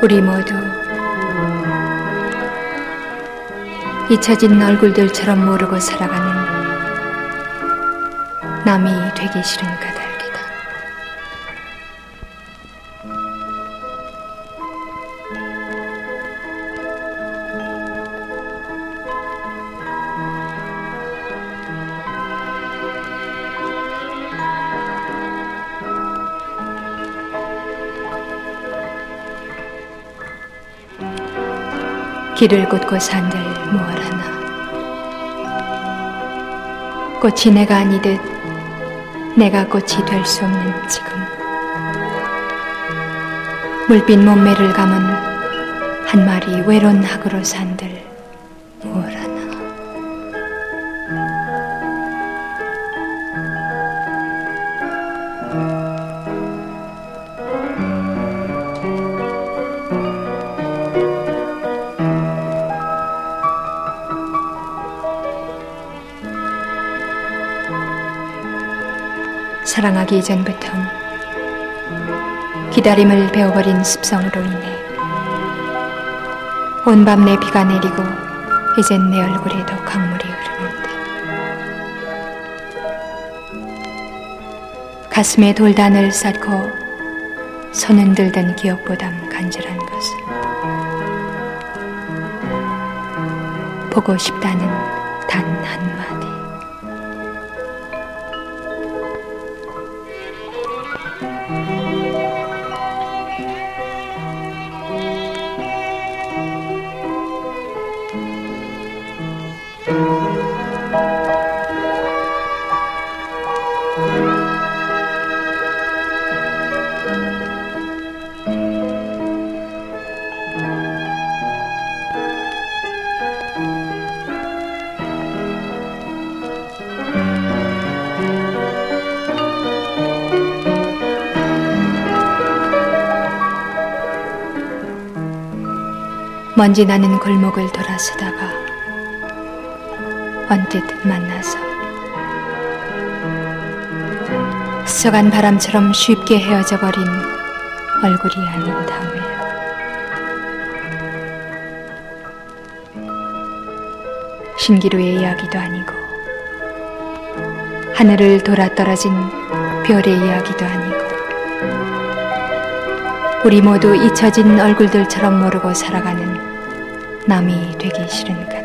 우리 모두 잊혀진 얼굴들처럼 모르고 살아가는 남이 되기 싫은 까닭이다. 길을 걷고 산들 무얼하나. 꽃이 내가 아니듯 내가 꽃이 될 수 없는 지금. 물빛 몸매를 감은 한 마리 외로운 학으로 산들 사랑하기 이전부터 기다림을 배워버린 습성으로 인해 온 밤 내 비가 내리고 이젠 내 얼굴에도 강물이 흐르는데 가슴에 돌단을 쌓고 손은 들던 기억보담 간절한 것은 보고 싶다는 단 한마디 먼지 나는 골목을 돌아서다가 언뜻 만나서. 스쳐간 바람처럼 쉽게 헤어져 버린 얼굴이 아닌 다음에야 신기루의 이야기도 아니고 하늘을 돌아 떨어진 별의 이야기도 아니고 우리 모두 잊혀진 얼굴들처럼 모르고 살아가는 남이 되기 싫은 까